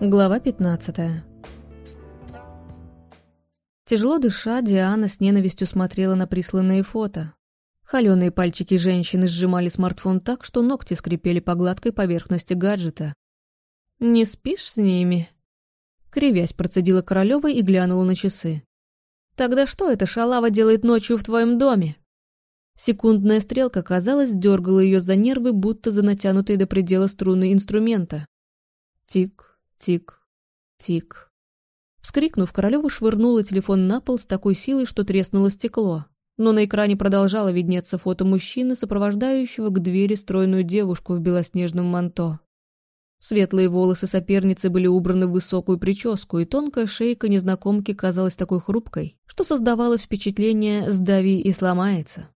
Глава 15 Тяжело дыша, Диана с ненавистью смотрела на присланные фото. Холеные пальчики женщины сжимали смартфон так, что ногти скрипели по гладкой поверхности гаджета. «Не спишь с ними?» Кривясь, процедила Королева и глянула на часы. «Тогда что эта шалава делает ночью в твоем доме?» Секундная стрелка, казалось, дергала ее за нервы, будто за натянутые до предела струны инструмента. Тик, Тик, тик. Вскрикнув, Королева швырнула телефон на пол с такой силой, что треснуло стекло. Но на экране продолжало виднеться фото мужчины, сопровождающего к двери стройную девушку в белоснежном манто. Светлые волосы соперницы были убраны в высокую прическу, и тонкая шейка незнакомки казалась такой хрупкой, что создавалось впечатление «сдави и сломается».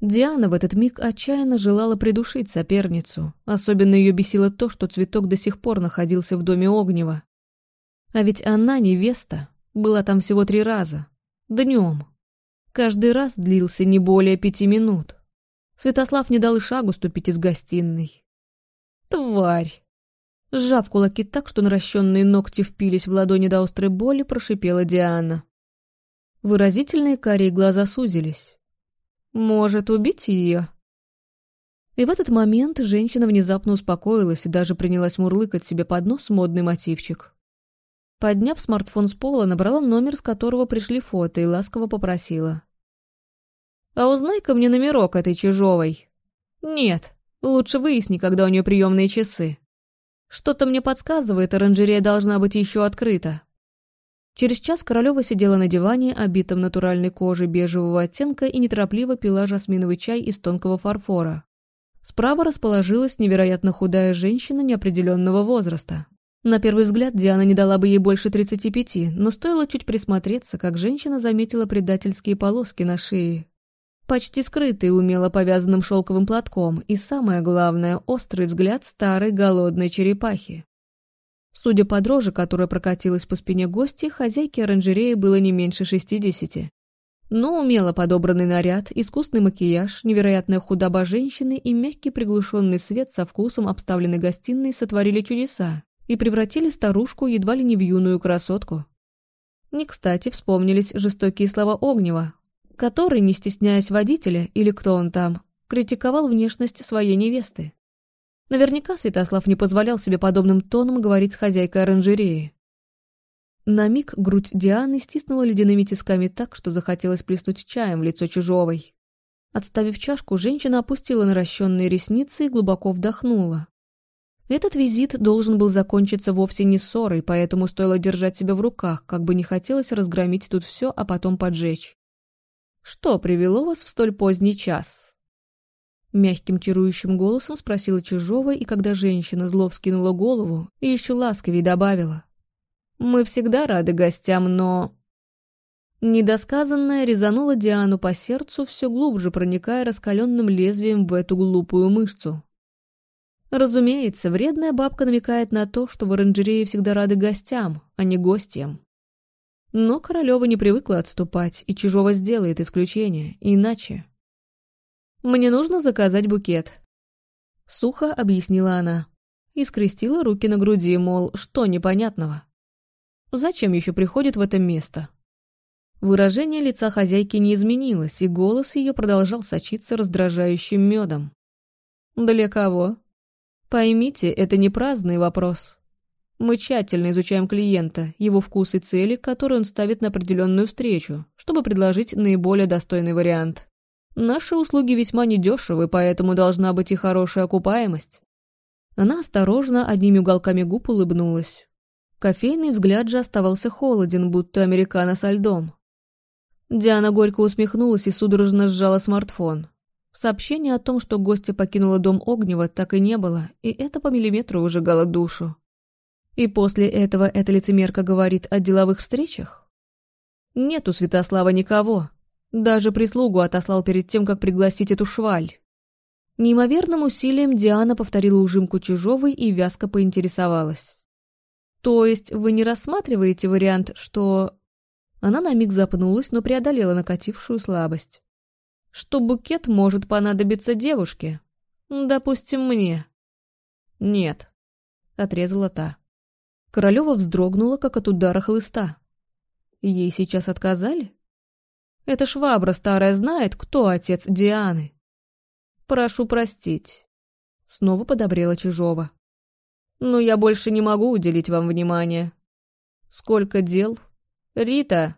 Диана в этот миг отчаянно желала придушить соперницу. Особенно ее бесило то, что цветок до сих пор находился в доме Огнева. А ведь она, невеста, была там всего три раза. Днем. Каждый раз длился не более пяти минут. Святослав не дал и шагу ступить из гостиной. «Тварь!» Сжав кулаки так, что наращенные ногти впились в ладони до острой боли, прошипела Диана. Выразительные карие глаза сузились. Может убить ее. И в этот момент женщина внезапно успокоилась и даже принялась мурлыкать себе под нос модный мотивчик. Подняв смартфон с пола, набрала номер, с которого пришли фото, и ласково попросила. «А узнай-ка мне номерок этой Чижовой». «Нет, лучше выясни, когда у нее приемные часы. Что-то мне подсказывает, оранжерея должна быть еще открыта». Через час Королева сидела на диване, обитом натуральной кожей бежевого оттенка, и неторопливо пила жасминовый чай из тонкого фарфора. Справа расположилась невероятно худая женщина неопределенного возраста. На первый взгляд Диана не дала бы ей больше 35, но стоило чуть присмотреться, как женщина заметила предательские полоски на шее. Почти скрытые умело повязанным шелковым платком, и самое главное, острый взгляд старой голодной черепахи. Судя по дрожи, которая прокатилась по спине гости, хозяйке оранжереи было не меньше шестидесяти. Но умело подобранный наряд, искусный макияж, невероятная худоба женщины и мягкий приглушенный свет со вкусом обставленной гостиной сотворили чудеса и превратили старушку едва ли не в юную красотку. Не кстати вспомнились жестокие слова Огнева, который, не стесняясь водителя или кто он там, критиковал внешность своей невесты. Наверняка Святослав не позволял себе подобным тоном говорить с хозяйкой оранжереи. На миг грудь Дианы стиснула ледяными тисками так, что захотелось плеснуть чаем в лицо чужовой. Отставив чашку, женщина опустила наращенные ресницы и глубоко вдохнула. Этот визит должен был закончиться вовсе не ссорой, поэтому стоило держать себя в руках, как бы не хотелось разгромить тут все, а потом поджечь. «Что привело вас в столь поздний час?» Мягким чарующим голосом спросила Чижова, и когда женщина зло вскинула голову, еще ласковее добавила. «Мы всегда рады гостям, но...» Недосказанное резануло Диану по сердцу, все глубже проникая раскаленным лезвием в эту глупую мышцу. Разумеется, вредная бабка намекает на то, что в оранжерее всегда рады гостям, а не гостям. Но Королева не привыкла отступать, и Чижова сделает исключение, иначе... Мне нужно заказать букет». Сухо объяснила она. И скрестила руки на груди, мол, что непонятного. Зачем еще приходит в это место? Выражение лица хозяйки не изменилось, и голос ее продолжал сочиться раздражающим медом. «Для кого?» «Поймите, это не праздный вопрос. Мы тщательно изучаем клиента, его вкус и цели, которые он ставит на определенную встречу, чтобы предложить наиболее достойный вариант. Наши услуги весьма недешевы, поэтому должна быть и хорошая окупаемость. Она осторожно одними уголками губ улыбнулась. Кофейный взгляд же оставался холоден, будто американо со льдом. Диана горько усмехнулась и судорожно сжала смартфон. Сообщения о том, что гостья покинула дом Огнева, так и не было, и это по миллиметру выжигало душу. И после этого эта лицемерка говорит о деловых встречах? Нет у Святослава никого, даже прислугу отослал перед тем, как пригласить эту шваль. Неимоверным усилием Диана повторила ужимку Чижовой и вязко поинтересовалась. «То есть вы не рассматриваете вариант, что...» Она на миг запнулась, но преодолела накатившую слабость. «Что букет может понадобиться девушке? Допустим, мне». «Нет», — отрезала та. Королева вздрогнула, как от удара хлыста. Ей сейчас отказали? Эта швабра старая знает, кто отец Дианы. Прошу простить. Снова подобрела Чижова. Но я больше не могу уделить вам внимания. Сколько дел? Рита!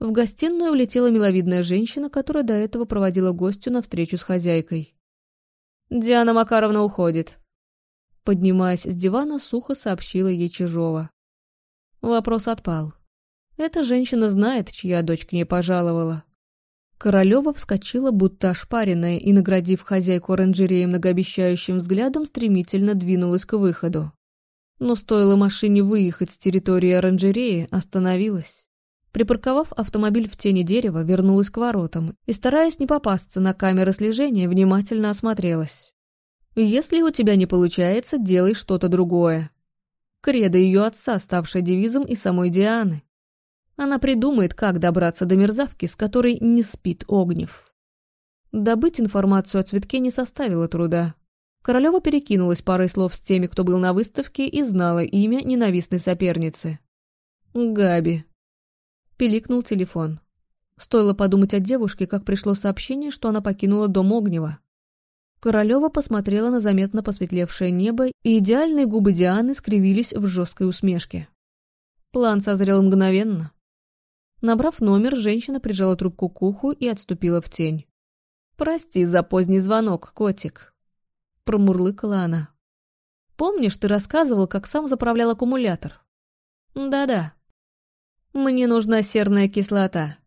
В гостиную улетела миловидная женщина, которая до этого проводила гостю на встречу с хозяйкой. «Диана Макаровна уходит», Поднимаясь с дивана, сухо сообщила ей Чижова. Вопрос отпал. Эта женщина знает, чья дочь к ней пожаловала. Королева вскочила, будто ошпаренная, и, наградив хозяйку оранжереи многообещающим взглядом, стремительно двинулась к выходу. Но стоило машине выехать с территории оранжереи, остановилась. Припарковав автомобиль в тени дерева, вернулась к воротам и, стараясь не попасться на камеры слежения, внимательно осмотрелась. Если у тебя не получается, делай что-то другое. Кредо ее отца, ставшая девизом и самой Дианы. Она придумает, как добраться до мерзавки, с которой не спит Огнев. Добыть информацию о цветке не составило труда. Королева перекинулась парой слов с теми, кто был на выставке, и знала имя ненавистной соперницы. «Габи». Пиликнул телефон. Стоило подумать о девушке, как пришло сообщение, что она покинула дом Огнева. Королева посмотрела на заметно посветлевшее небо, и идеальные губы Дианы скривились в жесткой усмешке. План созрел мгновенно. Набрав номер, женщина прижала трубку к уху и отступила в тень. «Прости за поздний звонок, котик», — промурлыкала она. «Помнишь, ты рассказывал, как сам заправлял аккумулятор?» «Да-да. Мне нужна серная кислота.